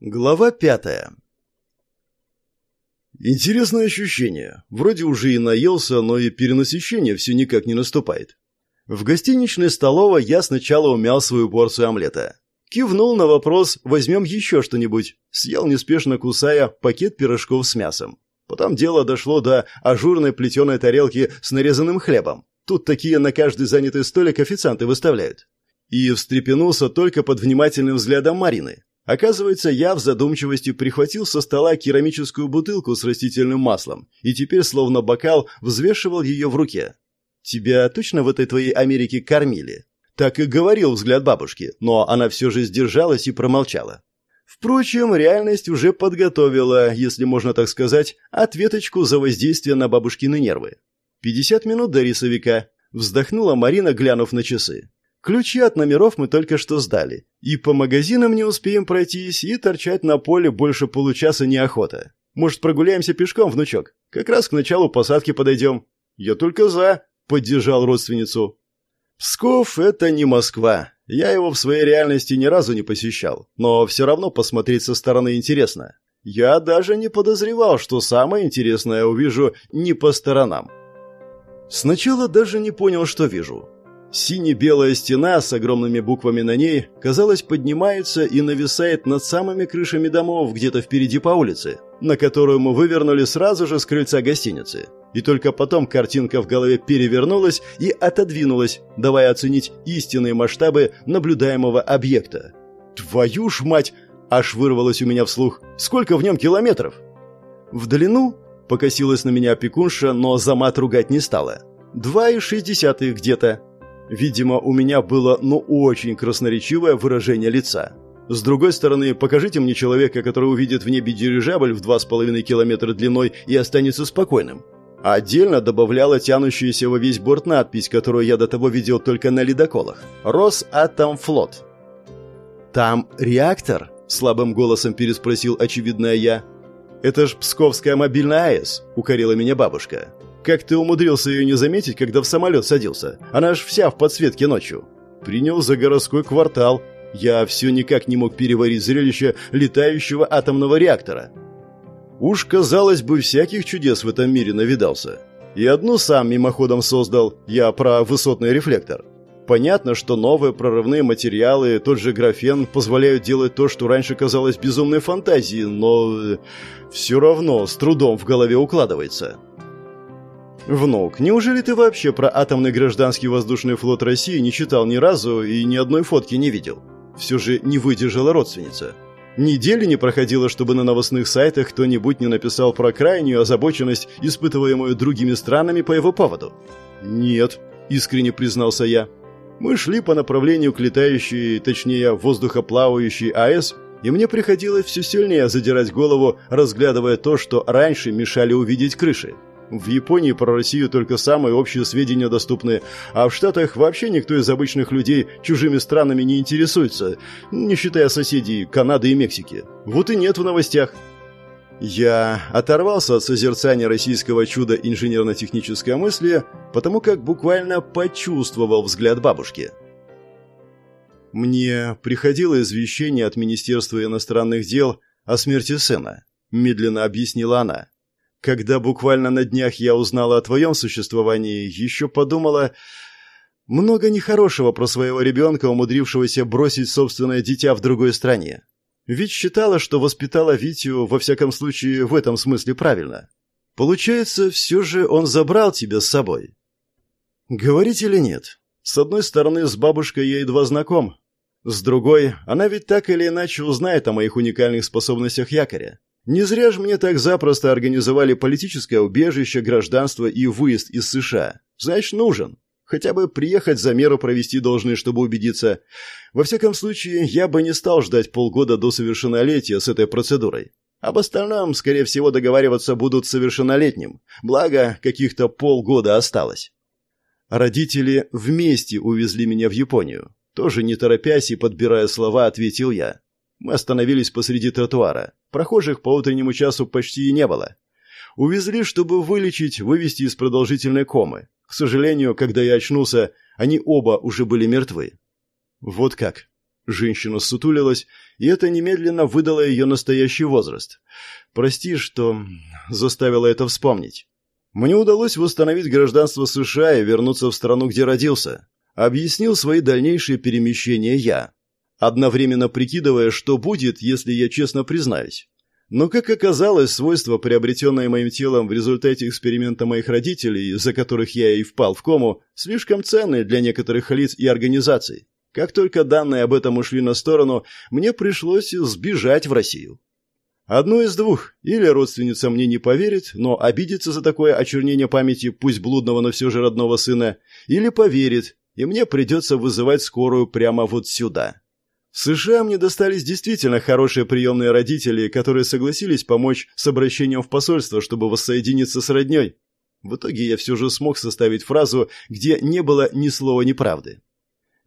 Глава пятая Интересное ощущение. Вроде уже и наелся, но и перенасыщение все никак не наступает. В гостиничной столовой я сначала умял свою порцию омлета. Кивнул на вопрос «возьмем еще что-нибудь». Съел неспешно кусая пакет пирожков с мясом. Потом дело дошло до ажурной плетеной тарелки с нарезанным хлебом. Тут такие на каждый занятый столик официанты выставляют. И встрепенулся только под внимательным взглядом Марины. Оказывается, я в задумчивости прихватил со стола керамическую бутылку с растительным маслом и теперь, словно бокал, взвешивал ее в руке. «Тебя точно в этой твоей Америке кормили?» Так и говорил взгляд бабушки, но она все же сдержалась и промолчала. Впрочем, реальность уже подготовила, если можно так сказать, ответочку за воздействие на бабушкины нервы. «Пятьдесят минут до рисовика», — вздохнула Марина, глянув на часы. Ключи от номеров мы только что сдали. И по магазинам не успеем пройтись, и торчать на поле больше получаса неохота. Может, прогуляемся пешком, внучок? Как раз к началу посадки подойдем. Я только за, поддержал родственницу. Псков — это не Москва. Я его в своей реальности ни разу не посещал. Но все равно посмотреть со стороны интересно. Я даже не подозревал, что самое интересное увижу не по сторонам. Сначала даже не понял, что вижу. Сине-белая стена с огромными буквами на ней, казалось, поднимается и нависает над самыми крышами домов где-то впереди по улице, на которую мы вывернули сразу же с крыльца гостиницы. И только потом картинка в голове перевернулась и отодвинулась, давая оценить истинные масштабы наблюдаемого объекта. «Твою ж мать!» – аж вырвалось у меня вслух. «Сколько в нем километров?» В длину покосилась на меня опекунша, но за мат ругать не стала. «Два и шестьдесятых где-то», Видимо, у меня было ну очень красноречивое выражение лица. С другой стороны, покажите мне человека, который увидит в небе дирижабль в 2,5 километра длиной и останется спокойным. Отдельно добавляла тянущаяся во весь борт надпись, которую я до того видел только на ледоколах. «Росатомфлот». «Там реактор?» – слабым голосом переспросил очевидное я. «Это ж Псковская мобильная АЭС», – укорила меня бабушка. Как ты умудрился ее не заметить, когда в самолет садился? Она ж вся в подсветке ночью. Принял за городской квартал. Я все никак не мог переварить зрелище летающего атомного реактора. Уж, казалось бы, всяких чудес в этом мире навидался. И одну сам мимоходом создал, я про высотный рефлектор. Понятно, что новые прорывные материалы, тот же графен, позволяют делать то, что раньше казалось безумной фантазией, но э, все равно с трудом в голове укладывается. «Внук, неужели ты вообще про атомный гражданский воздушный флот России не читал ни разу и ни одной фотки не видел?» Все же не выдержала родственница. Недели не проходило, чтобы на новостных сайтах кто-нибудь не написал про крайнюю озабоченность, испытываемую другими странами по его поводу. «Нет», — искренне признался я. «Мы шли по направлению к летающей, точнее, воздухоплавающей АЭС, и мне приходилось все сильнее задирать голову, разглядывая то, что раньше мешали увидеть крыши. В Японии про Россию только самые общие сведения доступны, а в Штатах вообще никто из обычных людей чужими странами не интересуется, не считая соседей Канады и Мексики. Вот и нет в новостях. Я оторвался от созерцания российского чуда инженерно-технической мысли, потому как буквально почувствовал взгляд бабушки. Мне приходило извещение от Министерства иностранных дел о смерти сына, медленно объяснила она. Когда буквально на днях я узнала о твоем существовании, еще подумала много нехорошего про своего ребенка, умудрившегося бросить собственное дитя в другой стране. Ведь считала, что воспитала Витю, во всяком случае, в этом смысле правильно. Получается, все же он забрал тебя с собой. Говорить или нет? С одной стороны, с бабушкой я едва знаком. С другой, она ведь так или иначе узнает о моих уникальных способностях якоря. Не зря же мне так запросто организовали политическое убежище, гражданство и выезд из США. Значит, нужен. Хотя бы приехать за меру провести должны, чтобы убедиться. Во всяком случае, я бы не стал ждать полгода до совершеннолетия с этой процедурой. Об остальном, скорее всего, договариваться будут совершеннолетним. Благо, каких-то полгода осталось. Родители вместе увезли меня в Японию. Тоже не торопясь и подбирая слова, ответил я. Мы остановились посреди тротуара. Прохожих по утреннему часу почти и не было. Увезли, чтобы вылечить, вывести из продолжительной комы. К сожалению, когда я очнулся, они оба уже были мертвы. Вот как. Женщина сутулилась, и это немедленно выдало ее настоящий возраст. «Прости, что заставила это вспомнить. Мне удалось восстановить гражданство США и вернуться в страну, где родился. Объяснил свои дальнейшие перемещения я, одновременно прикидывая, что будет, если я честно признаюсь. Но, как оказалось, свойства, приобретенные моим телом в результате эксперимента моих родителей, за которых я и впал в кому, слишком ценные для некоторых лиц и организаций. Как только данные об этом ушли на сторону, мне пришлось сбежать в Россию. Одно из двух. Или родственница мне не поверит, но обидится за такое очернение памяти, пусть блудного, но все же родного сына, или поверит, и мне придется вызывать скорую прямо вот сюда. В США мне достались действительно хорошие приемные родители, которые согласились помочь с обращением в посольство, чтобы воссоединиться с родней. В итоге я все же смог составить фразу, где не было ни слова неправды.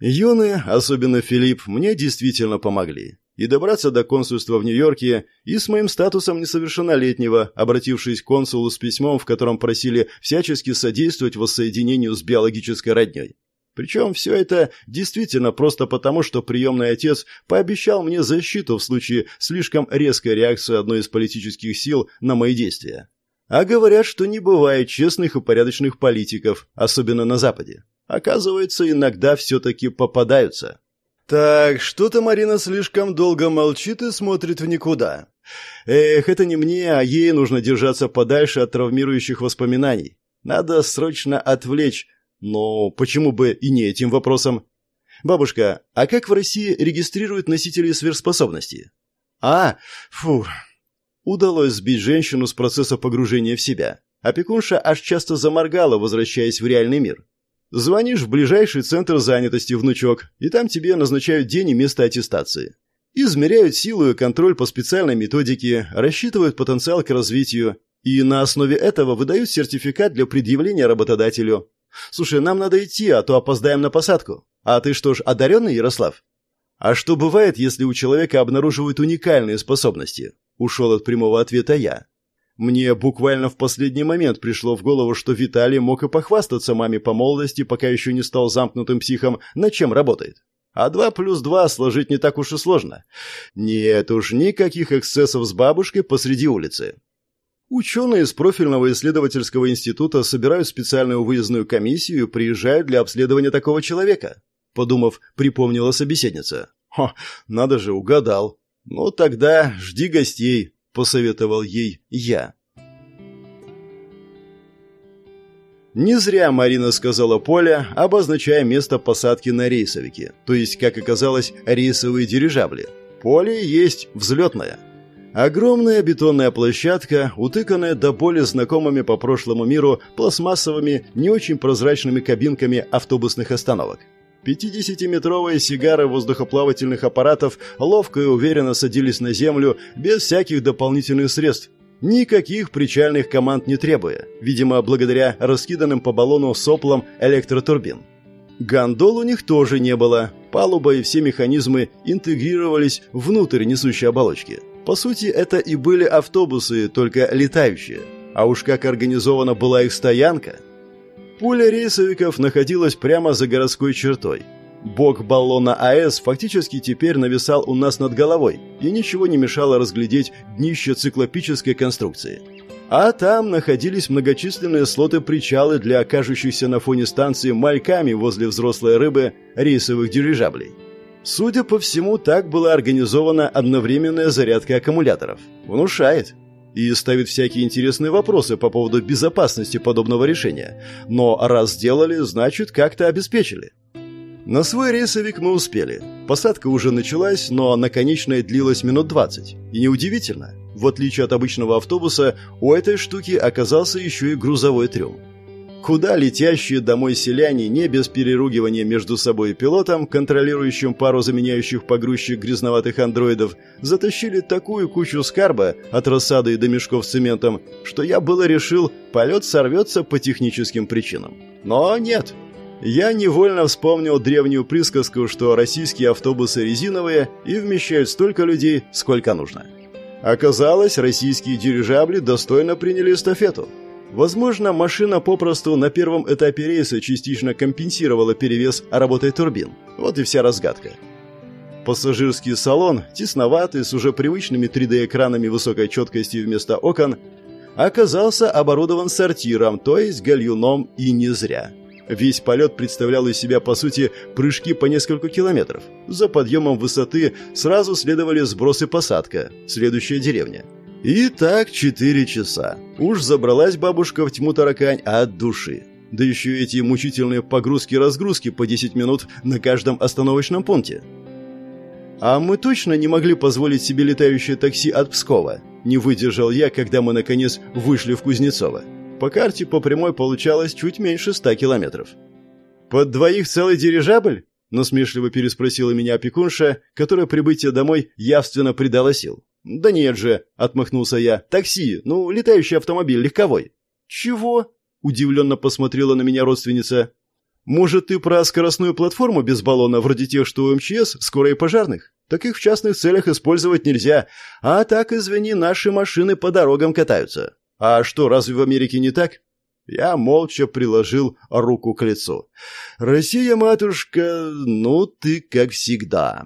Юны, особенно Филипп, мне действительно помогли. И добраться до консульства в Нью-Йорке, и с моим статусом несовершеннолетнего, обратившись к консулу с письмом, в котором просили всячески содействовать воссоединению с биологической родней. Причем все это действительно просто потому, что приемный отец пообещал мне защиту в случае слишком резкой реакции одной из политических сил на мои действия. А говорят, что не бывает честных и порядочных политиков, особенно на Западе. Оказывается, иногда все-таки попадаются. Так, что-то Марина слишком долго молчит и смотрит в никуда. Эх, это не мне, а ей нужно держаться подальше от травмирующих воспоминаний. Надо срочно отвлечь но почему бы и не этим вопросом? Бабушка, а как в России регистрируют носителей сверхспособностей? А, фу. Удалось сбить женщину с процесса погружения в себя. Опекунша аж часто заморгала, возвращаясь в реальный мир. Звонишь в ближайший центр занятости, внучок, и там тебе назначают день и место аттестации. Измеряют силу и контроль по специальной методике, рассчитывают потенциал к развитию, и на основе этого выдают сертификат для предъявления работодателю. Слушай, нам надо идти, а то опоздаем на посадку. А ты что ж, одаренный, Ярослав? А что бывает, если у человека обнаруживают уникальные способности? Ушел от прямого ответа я. Мне буквально в последний момент пришло в голову, что Виталий мог и похвастаться маме по молодости, пока еще не стал замкнутым психом, над чем работает. А два плюс два сложить не так уж и сложно. Нет уж, никаких эксцессов с бабушкой посреди улицы. Ученые из профильного исследовательского института собирают специальную выездную комиссию и приезжают для обследования такого человека. Подумав, припомнила собеседница. «Хо, надо же, угадал. Ну тогда жди гостей», — посоветовал ей я. Не зря Марина сказала поле, обозначая место посадки на рейсовике, то есть, как оказалось, рейсовые дирижабли. Поле есть взлетное. Огромная бетонная площадка, утыканная до боли знакомыми по прошлому миру пластмассовыми, не очень прозрачными кабинками автобусных остановок. 50-метровые сигары воздухоплавательных аппаратов ловко и уверенно садились на землю без всяких дополнительных средств. Никаких причальных команд не требуя, видимо, благодаря раскиданным по баллону соплам электротурбин. Гондол у них тоже не было. Палуба и все механизмы интегрировались внутрь несущей оболочки – по сути, это и были автобусы, только летающие. А уж как организована была их стоянка. Пуля рейсовиков находилась прямо за городской чертой. Бок баллона АЭС фактически теперь нависал у нас над головой, и ничего не мешало разглядеть днище циклопической конструкции. А там находились многочисленные слоты-причалы для окажущихся на фоне станции мальками возле взрослой рыбы рейсовых дирижаблей. Судя по всему, так была организована одновременная зарядка аккумуляторов. Внушает. И ставит всякие интересные вопросы по поводу безопасности подобного решения. Но раз сделали, значит, как-то обеспечили. На свой рейсовик мы успели. Посадка уже началась, но наконечная длилась минут 20. И неудивительно. В отличие от обычного автобуса, у этой штуки оказался еще и грузовой трюм. Куда летящие домой селяне не без переругивания между собой и пилотом, контролирующим пару заменяющих погрузчик грязноватых андроидов, затащили такую кучу скарба от рассады до мешков с цементом, что я было решил, полет сорвется по техническим причинам. Но нет. Я невольно вспомнил древнюю присказку, что российские автобусы резиновые и вмещают столько людей, сколько нужно. Оказалось, российские дирижабли достойно приняли эстафету – Возможно, машина попросту на первом этапе рейса частично компенсировала перевес работой турбин. Вот и вся разгадка. Пассажирский салон, тесноватый, с уже привычными 3D-экранами высокой четкости вместо окон, оказался оборудован сортиром, то есть гальюном и не зря. Весь полет представлял из себя, по сути, прыжки по несколько километров. За подъемом высоты сразу следовали сброс и посадка, следующая деревня. И так четыре часа. Уж забралась бабушка в тьму таракань от души. Да еще эти мучительные погрузки-разгрузки по 10 минут на каждом остановочном пункте. А мы точно не могли позволить себе летающее такси от Пскова. Не выдержал я, когда мы наконец вышли в Кузнецово. По карте по прямой получалось чуть меньше ста километров. «Под двоих целый дирижабль?» – насмешливо переспросила меня опекунша, которая прибытие домой явственно придала сил. «Да нет же», – отмахнулся я, – «такси, ну, летающий автомобиль, легковой». «Чего?» – удивленно посмотрела на меня родственница. Может, ты про скоростную платформу без баллона, вроде тех, что у МЧС, скорой пожарных? Таких в частных целях использовать нельзя. А так, извини, наши машины по дорогам катаются. А что, разве в Америке не так? Я молча приложил руку к лицу. «Россия, матушка, ну ты как всегда».